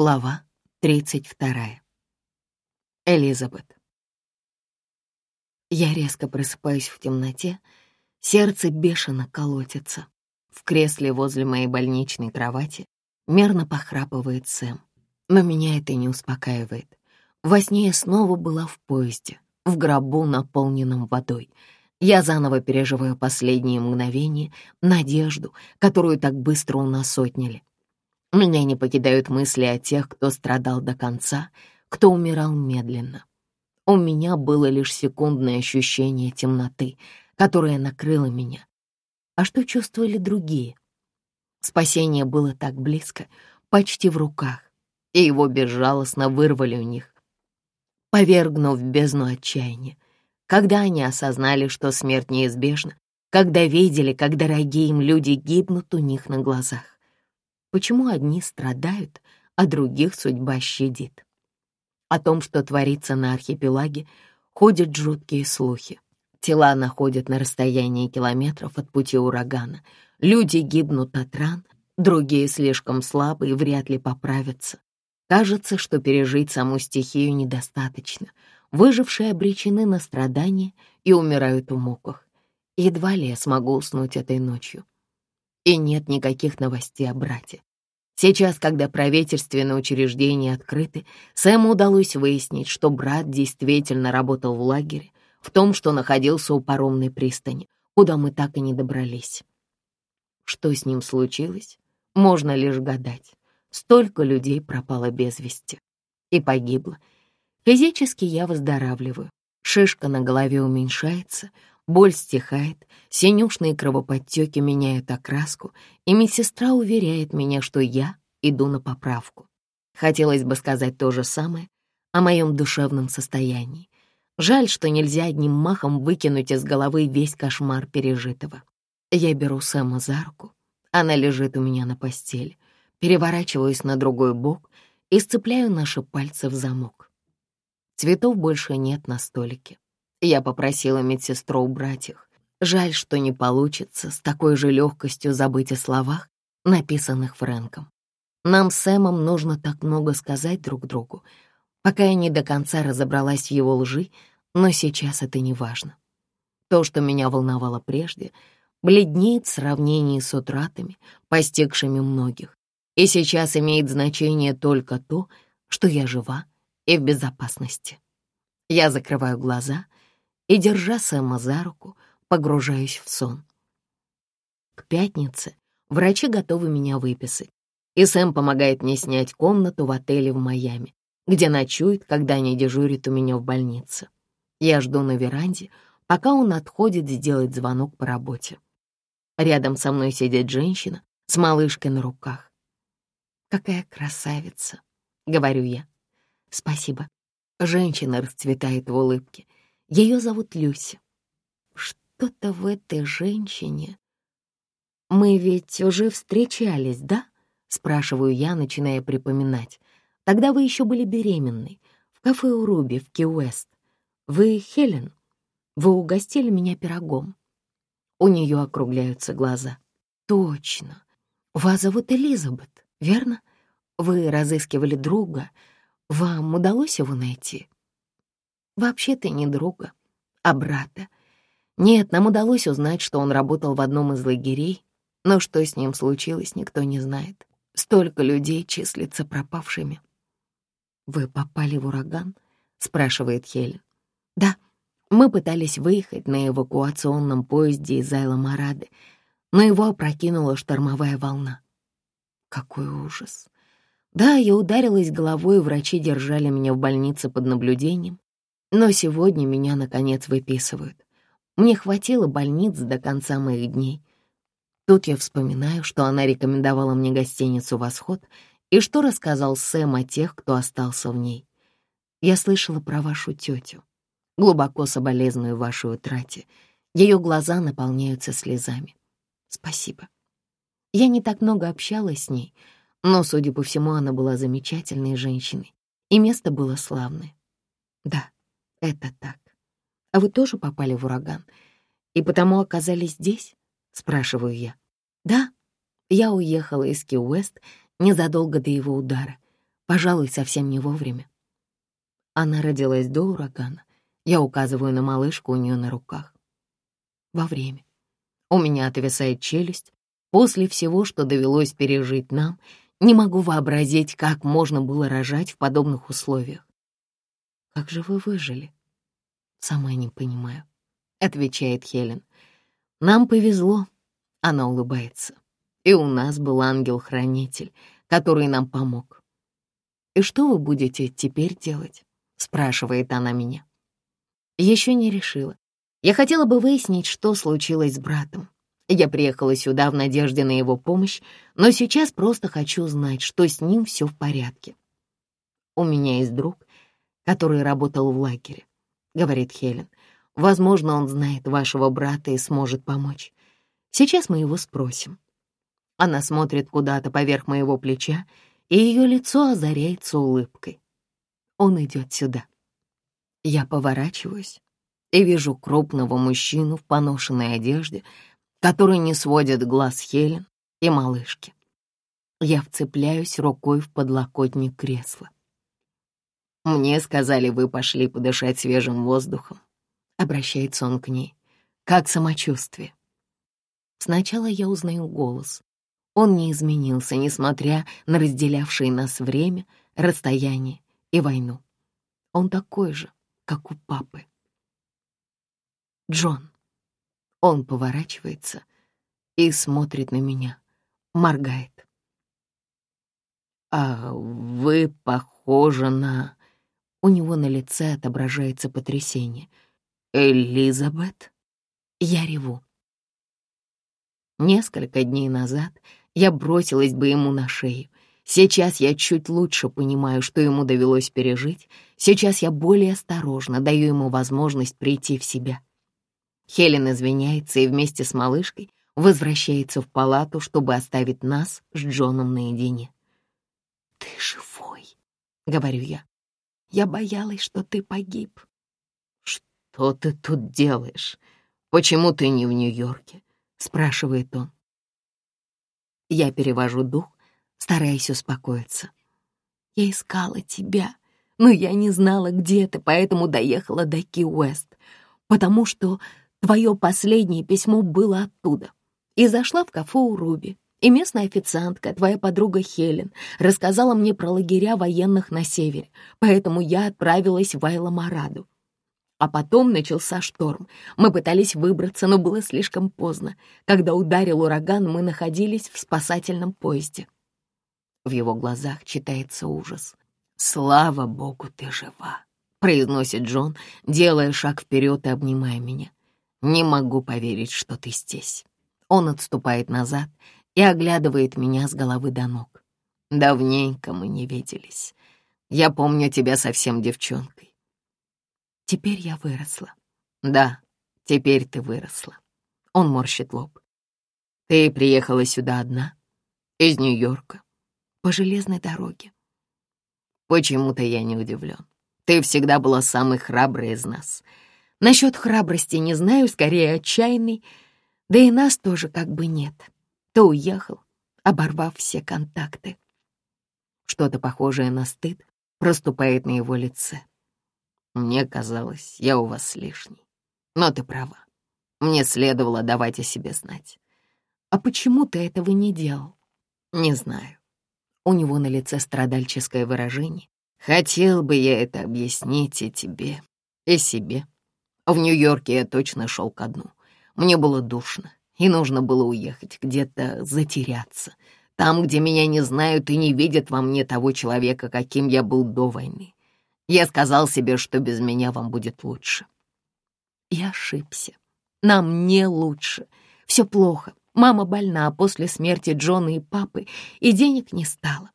Глава 32. Элизабет. Я резко просыпаюсь в темноте, сердце бешено колотится. В кресле возле моей больничной кровати мерно похрапывает Сэм. Но меня это не успокаивает. Во сне я снова была в поезде, в гробу, наполненном водой. Я заново переживаю последние мгновения, надежду, которую так быстро у нас отняли. Меня не покидают мысли о тех, кто страдал до конца, кто умирал медленно. У меня было лишь секундное ощущение темноты, которая накрыла меня. А что чувствовали другие? Спасение было так близко, почти в руках, и его безжалостно вырвали у них, повергнув в бездну отчаяния. Когда они осознали, что смерть неизбежна, когда видели, как дорогие им люди гибнут у них на глазах. Почему одни страдают, а других судьба щадит? О том, что творится на архипелаге, ходят жуткие слухи. Тела находят на расстоянии километров от пути урагана. Люди гибнут от ран, другие слишком слабые, вряд ли поправятся. Кажется, что пережить саму стихию недостаточно. Выжившие обречены на страдания и умирают в муках. Едва ли я смогу уснуть этой ночью и нет никаких новостей о брате. Сейчас, когда правительственные учреждения открыты, Сэму удалось выяснить, что брат действительно работал в лагере, в том, что находился у паромной пристани, куда мы так и не добрались. Что с ним случилось, можно лишь гадать. Столько людей пропало без вести и погибло. Физически я выздоравливаю, шишка на голове уменьшается, Боль стихает, синюшные кровоподтеки меняют окраску, и медсестра уверяет меня, что я иду на поправку. Хотелось бы сказать то же самое о моем душевном состоянии. Жаль, что нельзя одним махом выкинуть из головы весь кошмар пережитого. Я беру Сэма за руку. Она лежит у меня на постели. Переворачиваюсь на другой бок и сцепляю наши пальцы в замок. Цветов больше нет на столике. Я попросила медсестру убрать их. Жаль, что не получится с такой же легкостью забыть о словах, написанных Фрэнком. Нам с Сэмом нужно так много сказать друг другу, пока я не до конца разобралась в его лжи, но сейчас это не важно. То, что меня волновало прежде, бледнеет в сравнении с утратами, постигшими многих. И сейчас имеет значение только то, что я жива и в безопасности. Я закрываю глаза — и, держа Сэма за руку, погружаюсь в сон. К пятнице врачи готовы меня выписать, и Сэм помогает мне снять комнату в отеле в Майами, где ночует, когда не дежурит у меня в больнице. Я жду на веранде, пока он отходит сделать звонок по работе. Рядом со мной сидит женщина с малышкой на руках. «Какая красавица!» — говорю я. «Спасибо». Женщина расцветает в улыбке — ее зовут Люся. Что-то в этой женщине... Мы ведь уже встречались, да? Спрашиваю я, начиная припоминать. Тогда вы еще были беременной. В кафе у Руби в Ки-Уэст. Вы Хелен. Вы угостили меня пирогом. У нее округляются глаза. Точно. Вас зовут Элизабет, верно? Вы разыскивали друга. Вам удалось его найти? Вообще-то не друга, а брата. Нет, нам удалось узнать, что он работал в одном из лагерей, но что с ним случилось, никто не знает. Столько людей числится пропавшими. «Вы попали в ураган?» — спрашивает Хелен. «Да, мы пытались выехать на эвакуационном поезде из Айла-Марады, но его опрокинула штормовая волна. Какой ужас! Да, я ударилась головой, врачи держали меня в больнице под наблюдением. Но сегодня меня, наконец, выписывают. Мне хватило больниц до конца моих дней. Тут я вспоминаю, что она рекомендовала мне гостиницу «Восход» и что рассказал Сэм о тех, кто остался в ней. Я слышала про вашу тетю. Глубоко соболезную вашей утрате. Ее глаза наполняются слезами. Спасибо. Я не так много общалась с ней, но, судя по всему, она была замечательной женщиной, и место было славное. Да, это так. А вы тоже попали в ураган и потому оказались здесь? Спрашиваю я. Да, я уехала из Ки-Уэст незадолго до его удара. Пожалуй, совсем не вовремя. Она родилась до урагана. Я указываю на малышку у нее на руках. Во время. У меня отвисает челюсть. После всего, что довелось пережить нам, не могу вообразить, как можно было рожать в подобных условиях. Как же вы выжили? Сама не понимаю, — отвечает Хелен. Нам повезло, — она улыбается. И у нас был ангел-хранитель, который нам помог. «И что вы будете теперь делать?» — спрашивает она меня. Еще не решила. Я хотела бы выяснить, что случилось с братом. Я приехала сюда в надежде на его помощь, но сейчас просто хочу знать, что с ним все в порядке. У меня есть друг, который работал в лагере, — говорит Хелен. Возможно, он знает вашего брата и сможет помочь. Сейчас мы его спросим. Она смотрит куда-то поверх моего плеча, и ее лицо озаряется улыбкой. Он идет сюда. Я поворачиваюсь и вижу крупного мужчину в поношенной одежде, который не сводит глаз Хелен и малышки. Я вцепляюсь рукой в подлокотник кресла. «Мне сказали, вы пошли подышать свежим воздухом», — обращается он к ней. «Как самочувствие?» Сначала я узнаю голос. Он не изменился, несмотря на разделявшее нас время, расстояние и войну. Он такой же, как у папы. Джон. Он поворачивается и смотрит на меня, моргает. «А вы похожи на...» У него на лице отображается потрясение. «Элизабет?» Я реву. Несколько дней назад я бросилась бы ему на шею. Сейчас я чуть лучше понимаю, что ему довелось пережить. Сейчас я более осторожно даю ему возможность прийти в себя. Хелен извиняется и вместе с малышкой возвращается в палату, чтобы оставить нас с Джоном наедине. «Ты живой», — говорю я. «Я боялась, что ты погиб». «Что ты тут делаешь? Почему ты не в Нью-Йорке?» — спрашивает он. Я перевожу дух, стараясь успокоиться. «Я искала тебя, но я не знала, где ты, поэтому доехала до Ки-Уэст, потому что твое последнее письмо было оттуда. И зашла в кафе у Руби, и местная официантка, твоя подруга Хелен, рассказала мне про лагеря военных на севере, поэтому я отправилась в Айла-Мараду. А потом начался шторм. Мы пытались выбраться, но было слишком поздно. Когда ударил ураган, мы находились в спасательном поезде. В его глазах читается ужас. «Слава богу, ты жива!» — произносит Джон, делая шаг вперед и обнимая меня. «Не могу поверить, что ты здесь». Он отступает назад и оглядывает меня с головы до ног. «Давненько мы не виделись. Я помню тебя совсем девчонкой. Теперь я выросла. Да, теперь ты выросла. Он морщит лоб. Ты приехала сюда одна? Из Нью-Йорка? По железной дороге. Почему-то я не удивлен. Ты всегда была самой храброй из нас. Насчет храбрости не знаю, скорее отчаянный. Да и нас тоже как бы нет. Ты уехал, оборвав все контакты. Что-то похожее на стыд проступает на его лице. Мне казалось, я у вас лишний. Но ты права. Мне следовало давать о себе знать. А почему ты этого не делал? Не знаю. У него на лице страдальческое выражение. Хотел бы я это объяснить и тебе, и себе. В Нью-Йорке я точно шел ко дну. Мне было душно, и нужно было уехать, где-то затеряться. Там, где меня не знают и не видят во мне того человека, каким я был до войны. Я сказал себе, что без меня вам будет лучше. Я ошибся. Нам не лучше. Все плохо. Мама больна а после смерти Джона и папы, и денег не стало.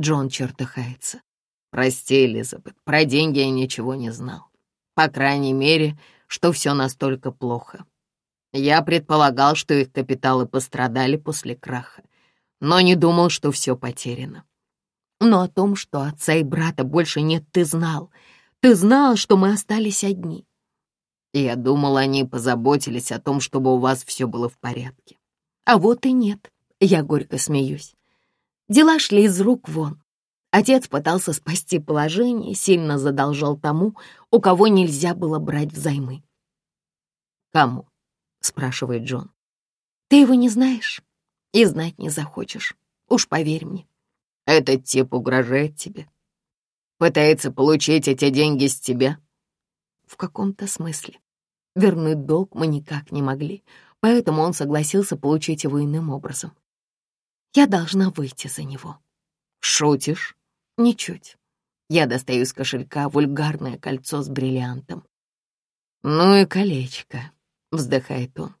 Джон чертыхается. Прости, Элизабет, про деньги я ничего не знал. По крайней мере, что все настолько плохо. Я предполагал, что их капиталы пострадали после краха, но не думал, что все потеряно. Но о том, что отца и брата больше нет, ты знал. Ты знал, что мы остались одни. Я думал, они позаботились о том, чтобы у вас все было в порядке. А вот и нет. Я горько смеюсь. Дела шли из рук вон. Отец пытался спасти положение, сильно задолжал тому, у кого нельзя было брать взаймы. «Кому?» — спрашивает Джон. «Ты его не знаешь и знать не захочешь. Уж поверь мне». «Этот тип угрожает тебе? Пытается получить эти деньги с тебя?» «В каком-то смысле. Вернуть долг мы никак не могли, поэтому он согласился получить его иным образом. Я должна выйти за него». «Шутишь?» «Ничуть». Я достаю из кошелька вульгарное кольцо с бриллиантом. «Ну и колечко», — вздыхает он.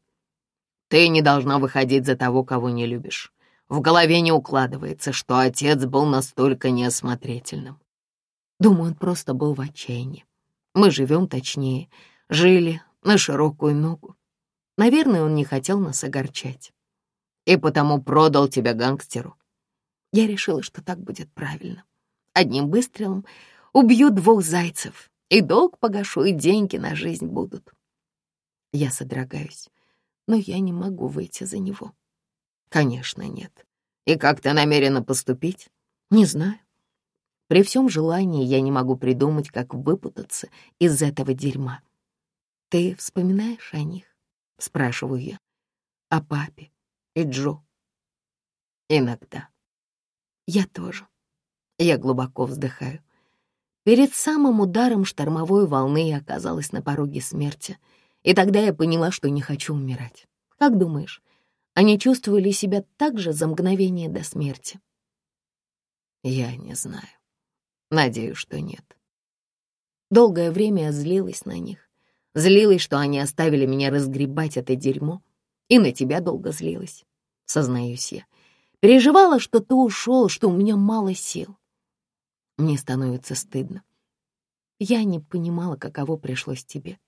«Ты не должна выходить за того, кого не любишь. В голове не укладывается, что отец был настолько неосмотрительным. Думаю, он просто был в отчаянии. Мы живем точнее, жили на широкую ногу. Наверное, он не хотел нас огорчать. И потому продал тебя гангстеру. Я решила, что так будет правильно. Одним выстрелом убью двух зайцев, и долг погашу, и деньги на жизнь будут. Я содрогаюсь, но я не могу выйти за него. Конечно, нет. И как ты намерена поступить? Не знаю. При всем желании я не могу придумать, как выпутаться из этого дерьма. «Ты вспоминаешь о них?» — спрашиваю я. «О папе и Джо?» «Иногда». «Я тоже». Я глубоко вздыхаю. Перед самым ударом штормовой волны я оказалась на пороге смерти, и тогда я поняла, что не хочу умирать. Как думаешь, они чувствовали себя так же за мгновение до смерти? Я не знаю. Надеюсь, что нет. Долгое время я злилась на них, Злилась, что они оставили меня разгребать это дерьмо. И на тебя долго злилась, сознаюсь я. Переживала, что ты ушел, что у меня мало сил. Мне становится стыдно. Я не понимала, каково пришлось тебе.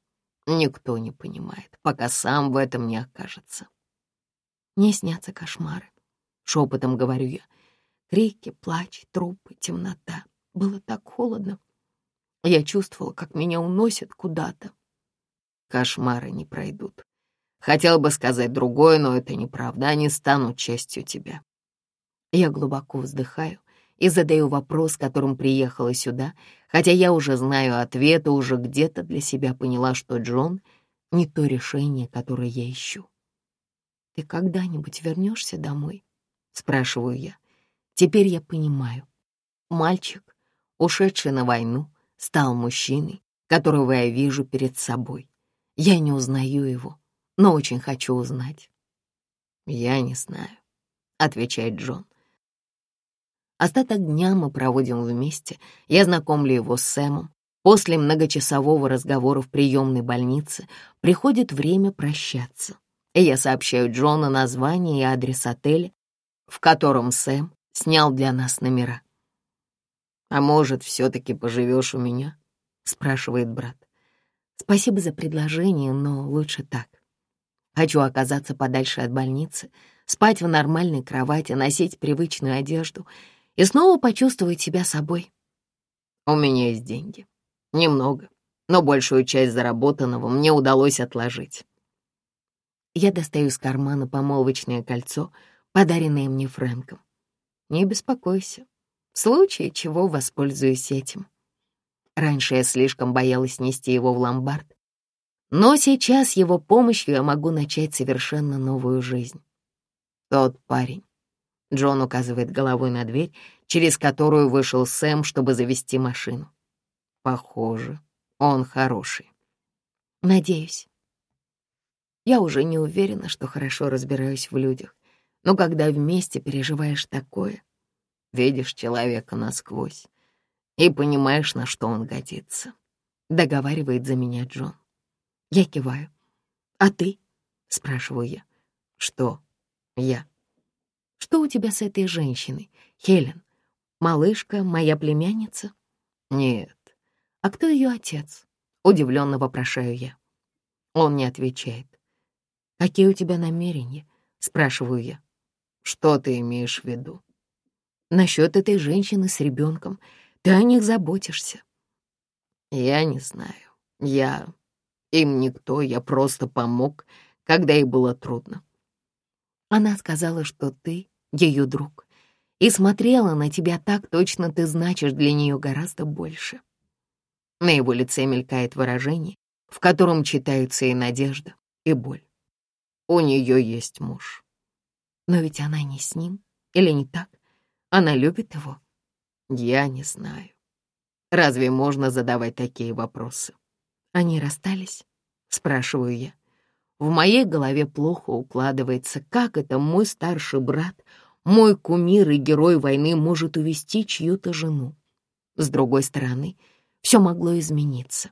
Никто не понимает, пока сам в этом не окажется. Мне снятся кошмары. Шепотом говорю я. Крики, плач, трупы, темнота. Было так холодно. Я чувствовала, как меня уносят куда-то, Кошмары не пройдут. Хотел бы сказать другое, но это неправда, они станут частью тебя. Я глубоко вздыхаю и задаю вопрос, которым приехала сюда, хотя я уже знаю ответ и уже где-то для себя поняла, что Джон — не то решение, которое я ищу. «Ты когда-нибудь вернешься домой?» — спрашиваю я. Теперь я понимаю. Мальчик, ушедший на войну, стал мужчиной, которого я вижу перед собой. Я не узнаю его, но очень хочу узнать. «Я не знаю», — отвечает Джон. Остаток дня мы проводим вместе. Я знакомлю его с Сэмом. После многочасового разговора в приемной больнице приходит время прощаться. Я сообщаю Джону название и адрес отеля, в котором Сэм снял для нас номера. «А может, все-таки поживешь у меня?» — спрашивает брат. Спасибо за предложение, но лучше так. Хочу оказаться подальше от больницы, спать в нормальной кровати, носить привычную одежду и снова почувствовать себя собой. У меня есть деньги. Немного, но большую часть заработанного мне удалось отложить. Я достаю из кармана помолвочное кольцо, подаренное мне Фрэнком. Не беспокойся, в случае чего воспользуюсь этим. Раньше я слишком боялась нести его в ломбард. Но сейчас его помощью я могу начать совершенно новую жизнь. Тот парень. Джон указывает головой на дверь, через которую вышел Сэм, чтобы завести машину. Похоже, он хороший. Надеюсь. Я уже не уверена, что хорошо разбираюсь в людях, но когда вместе переживаешь такое, видишь человека насквозь, и понимаешь, на что он годится», — договаривает за меня Джон. Я киваю. «А ты?» — спрашиваю я. «Что?» «Я». «Что у тебя с этой женщиной, Хелен? Малышка, моя племянница?» «Нет». «А кто ее отец?» — удивленно вопрошаю я. Он не отвечает. «Какие у тебя намерения?» — спрашиваю я. «Что ты имеешь в виду?» «Насчет этой женщины с ребенком. Ты о них заботишься. Я не знаю. Я... Им никто, я просто помог, когда ей было трудно. Она сказала, что ты ее друг, и смотрела на тебя так, точно ты значишь для нее гораздо больше. На его лице мелькает выражение, в котором читаются и надежда, и боль. У нее есть муж. Но ведь она не с ним, или не так? Она любит его? Я не знаю. Разве можно задавать такие вопросы? Они расстались? Спрашиваю я. В моей голове плохо укладывается, как это мой старший брат, мой кумир и герой войны может увести чью-то жену. С другой стороны, все могло измениться.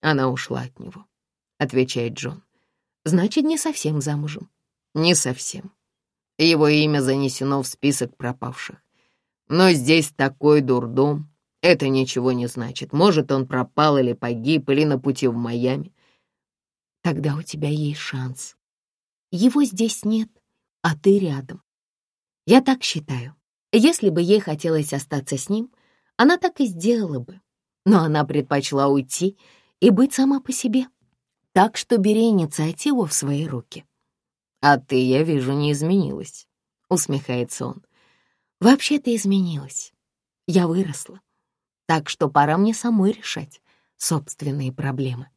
Она ушла от него, отвечает Джон. Значит, не совсем замужем. Не совсем. Его имя занесено в список пропавших. Но здесь такой дурдом. Это ничего не значит. Может, он пропал или погиб, или на пути в Майами. Тогда у тебя есть шанс. Его здесь нет, а ты рядом. Я так считаю. Если бы ей хотелось остаться с ним, она так и сделала бы. Но она предпочла уйти и быть сама по себе. Так что бери инициативу в свои руки. «А ты, я вижу, не изменилась», — усмехается он. «Вообще-то изменилась. Я выросла. Так что пора мне самой решать собственные проблемы».